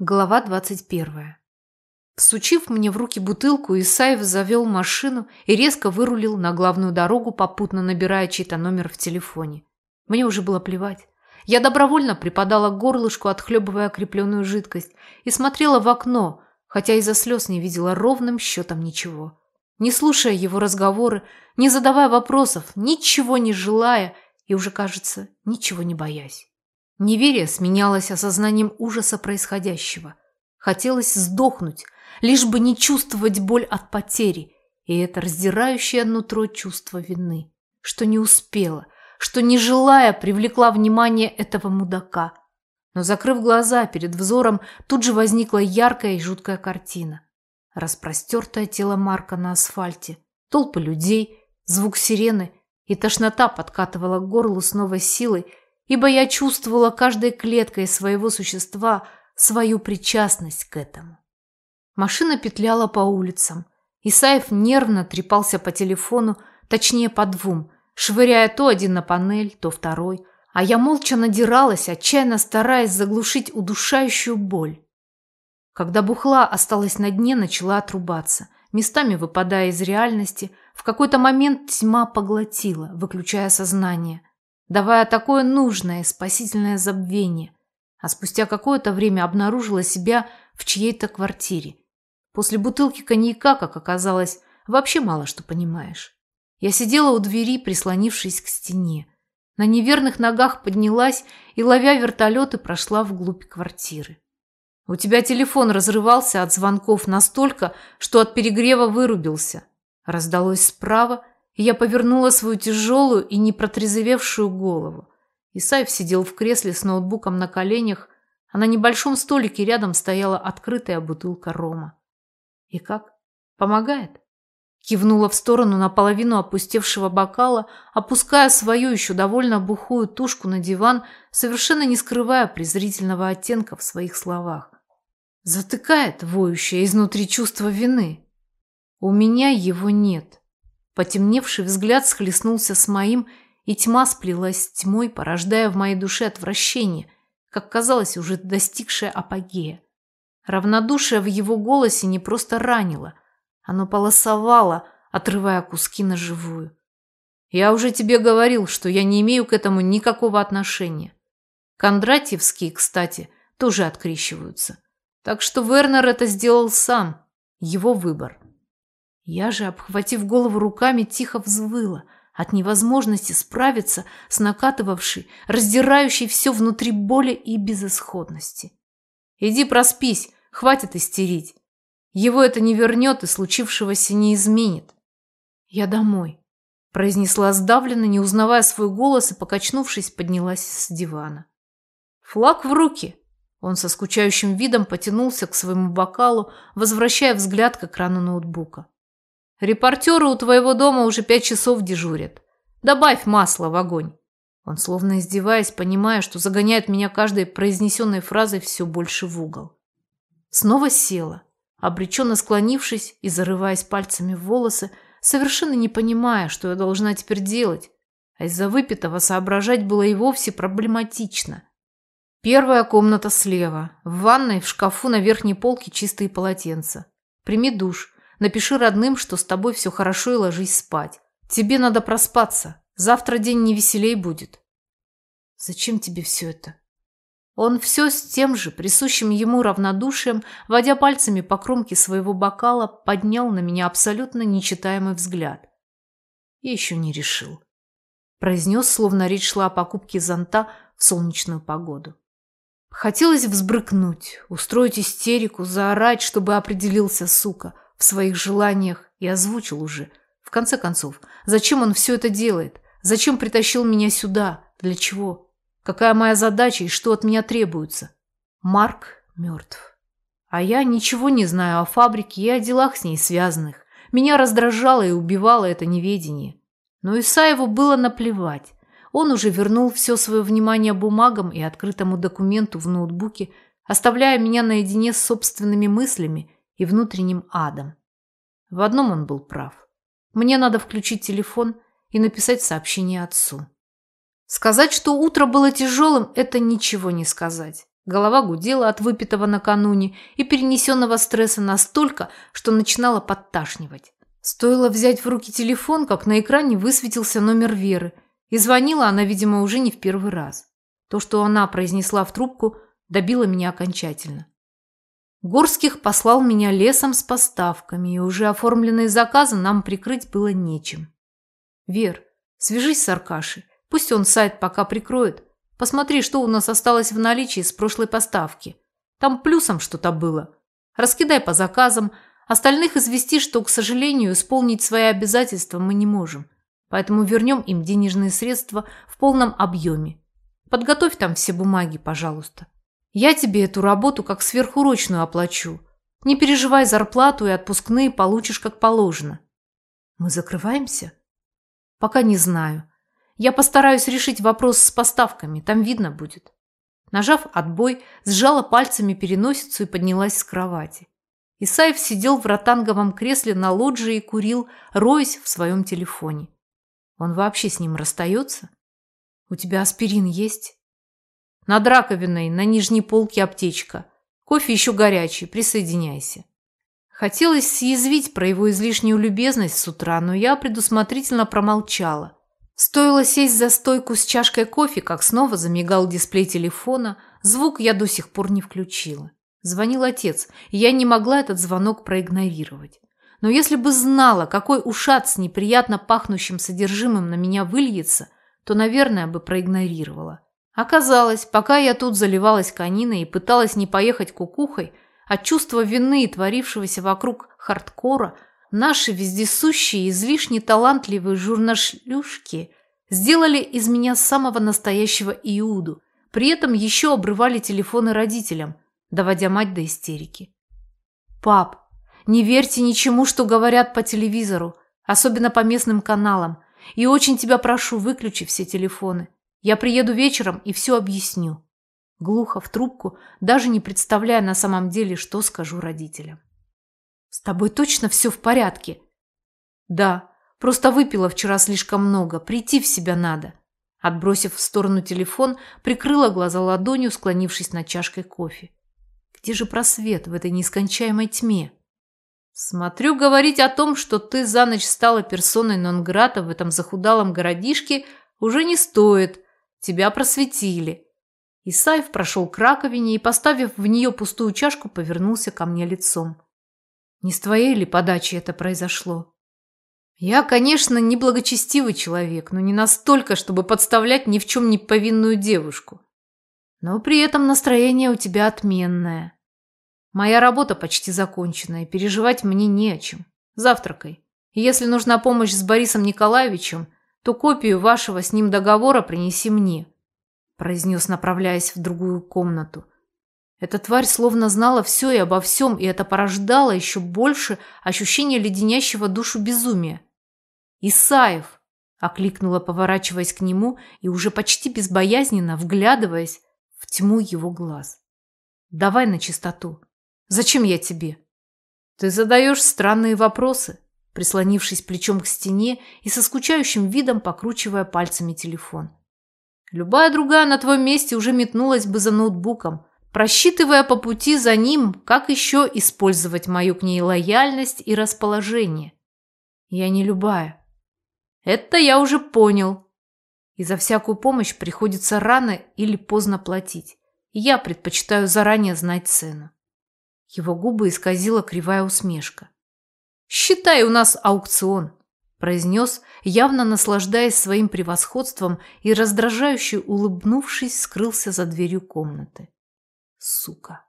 Глава 21. Всучив мне в руки бутылку, Исаев завел машину и резко вырулил на главную дорогу, попутно набирая чей-то номер в телефоне. Мне уже было плевать. Я добровольно припадала к горлышку, отхлебывая окрепленную жидкость, и смотрела в окно, хотя из-за слез не видела ровным счетом ничего. Не слушая его разговоры, не задавая вопросов, ничего не желая и уже, кажется, ничего не боясь. Неверие сменялось осознанием ужаса происходящего. Хотелось сдохнуть, лишь бы не чувствовать боль от потери и это раздирающее нутро чувство вины, что не успела, что, не желая, привлекла внимание этого мудака. Но, закрыв глаза, перед взором тут же возникла яркая и жуткая картина. Распростертое тело Марка на асфальте, толпы людей, звук сирены и тошнота подкатывала к горлу с новой силой, ибо я чувствовала каждой клеткой своего существа свою причастность к этому. Машина петляла по улицам. Исаев нервно трепался по телефону, точнее по двум, швыряя то один на панель, то второй, а я молча надиралась, отчаянно стараясь заглушить удушающую боль. Когда бухла осталась на дне, начала отрубаться, местами выпадая из реальности, в какой-то момент тьма поглотила, выключая сознание давая такое нужное спасительное забвение, а спустя какое-то время обнаружила себя в чьей-то квартире. После бутылки коньяка, как оказалось, вообще мало что понимаешь. Я сидела у двери, прислонившись к стене. На неверных ногах поднялась и, ловя вертолеты, прошла вглубь квартиры. У тебя телефон разрывался от звонков настолько, что от перегрева вырубился. Раздалось справа, я повернула свою тяжелую и непротрезвевшую голову. Исаев сидел в кресле с ноутбуком на коленях, а на небольшом столике рядом стояла открытая бутылка рома. «И как? Помогает?» Кивнула в сторону наполовину опустевшего бокала, опуская свою еще довольно бухую тушку на диван, совершенно не скрывая презрительного оттенка в своих словах. Затыкает воющее изнутри чувство вины. У меня его нет. Потемневший взгляд схлестнулся с моим, и тьма сплелась тьмой, порождая в моей душе отвращение, как казалось, уже достигшее апогея. Равнодушие в его голосе не просто ранило, оно полосовало, отрывая куски на живую. Я уже тебе говорил, что я не имею к этому никакого отношения. Кондратьевские, кстати, тоже открещиваются. Так что Вернер это сделал сам. Его выбор. Я же, обхватив голову руками, тихо взвыла от невозможности справиться с накатывавшей, раздирающей все внутри боли и безысходности. «Иди проспись, хватит истерить. Его это не вернет и случившегося не изменит. Я домой», – произнесла сдавленно, не узнавая свой голос и, покачнувшись, поднялась с дивана. «Флаг в руки!» Он со скучающим видом потянулся к своему бокалу, возвращая взгляд к экрану ноутбука. Репортеры у твоего дома уже пять часов дежурят. Добавь масла в огонь. Он, словно издеваясь, понимая, что загоняет меня каждой произнесенной фразой все больше в угол. Снова села, обреченно склонившись и зарываясь пальцами в волосы, совершенно не понимая, что я должна теперь делать, а из-за выпитого соображать было и вовсе проблематично. Первая комната слева. В ванной в шкафу на верхней полке чистые полотенца. Прими душ. Напиши родным, что с тобой все хорошо и ложись спать. Тебе надо проспаться. Завтра день не веселей будет. Зачем тебе все это? Он все с тем же, присущим ему равнодушием, водя пальцами по кромке своего бокала, поднял на меня абсолютно нечитаемый взгляд. Я еще не решил. Произнес, словно речь шла о покупке зонта в солнечную погоду. Хотелось взбрыкнуть, устроить истерику, заорать, чтобы определился, сука – в своих желаниях и озвучил уже. В конце концов, зачем он все это делает? Зачем притащил меня сюда? Для чего? Какая моя задача и что от меня требуется? Марк мертв. А я ничего не знаю о фабрике и о делах с ней связанных. Меня раздражало и убивало это неведение. Но Исаеву было наплевать. Он уже вернул все свое внимание бумагам и открытому документу в ноутбуке, оставляя меня наедине с собственными мыслями и внутренним адом. В одном он был прав. Мне надо включить телефон и написать сообщение отцу. Сказать, что утро было тяжелым, это ничего не сказать. Голова гудела от выпитого накануне и перенесенного стресса настолько, что начинала подташнивать. Стоило взять в руки телефон, как на экране высветился номер Веры, и звонила она, видимо, уже не в первый раз. То, что она произнесла в трубку, добило меня окончательно. Горских послал меня лесом с поставками, и уже оформленные заказы нам прикрыть было нечем. Вер, свяжись с Аркашей, пусть он сайт пока прикроет. Посмотри, что у нас осталось в наличии с прошлой поставки. Там плюсом что-то было. Раскидай по заказам, остальных извести, что, к сожалению, исполнить свои обязательства мы не можем. Поэтому вернем им денежные средства в полном объеме. Подготовь там все бумаги, пожалуйста. Я тебе эту работу как сверхурочную оплачу. Не переживай зарплату и отпускные получишь как положено. Мы закрываемся? Пока не знаю. Я постараюсь решить вопрос с поставками, там видно будет. Нажав отбой, сжала пальцами переносицу и поднялась с кровати. Исаев сидел в ротанговом кресле на лоджии и курил, роясь в своем телефоне. Он вообще с ним расстается? У тебя аспирин есть? Над раковиной на нижней полке аптечка. Кофе еще горячий, присоединяйся. Хотелось съязвить про его излишнюю любезность с утра, но я предусмотрительно промолчала. Стоило сесть за стойку с чашкой кофе, как снова замигал дисплей телефона, звук я до сих пор не включила. Звонил отец, и я не могла этот звонок проигнорировать. Но если бы знала, какой ушат с неприятно пахнущим содержимым на меня выльется, то, наверное, бы проигнорировала. Оказалось, пока я тут заливалась кониной и пыталась не поехать кукухой, от чувства вины и творившегося вокруг хардкора, наши вездесущие излишне талантливые журнашлюшки сделали из меня самого настоящего Иуду, при этом еще обрывали телефоны родителям, доводя мать до истерики. «Пап, не верьте ничему, что говорят по телевизору, особенно по местным каналам, и очень тебя прошу, выключи все телефоны. Я приеду вечером и все объясню. Глухо в трубку, даже не представляя на самом деле, что скажу родителям. С тобой точно все в порядке? Да, просто выпила вчера слишком много, прийти в себя надо. Отбросив в сторону телефон, прикрыла глаза ладонью, склонившись над чашкой кофе. Где же просвет в этой нескончаемой тьме? Смотрю, говорить о том, что ты за ночь стала персоной нон-грата в этом захудалом городишке, уже не стоит, Тебя просветили». Исаев прошел к раковине и, поставив в нее пустую чашку, повернулся ко мне лицом. «Не с твоей ли подачи это произошло?» «Я, конечно, не благочестивый человек, но не настолько, чтобы подставлять ни в чем не повинную девушку. Но при этом настроение у тебя отменное. Моя работа почти закончена, и переживать мне не о чем. Завтракай. И если нужна помощь с Борисом Николаевичем, то копию вашего с ним договора принеси мне», произнес, направляясь в другую комнату. Эта тварь словно знала все и обо всем, и это порождало еще больше ощущение леденящего душу безумия. «Исаев!» – окликнула, поворачиваясь к нему и уже почти безбоязненно вглядываясь в тьму его глаз. «Давай на чистоту. Зачем я тебе?» «Ты задаешь странные вопросы», прислонившись плечом к стене и со скучающим видом покручивая пальцами телефон. Любая другая на твоем месте уже метнулась бы за ноутбуком, просчитывая по пути за ним, как еще использовать мою к ней лояльность и расположение. Я не любая. Это я уже понял. И за всякую помощь приходится рано или поздно платить. И я предпочитаю заранее знать цену. Его губы исказила кривая усмешка. «Считай, у нас аукцион», – произнес, явно наслаждаясь своим превосходством и раздражающе улыбнувшись, скрылся за дверью комнаты. Сука.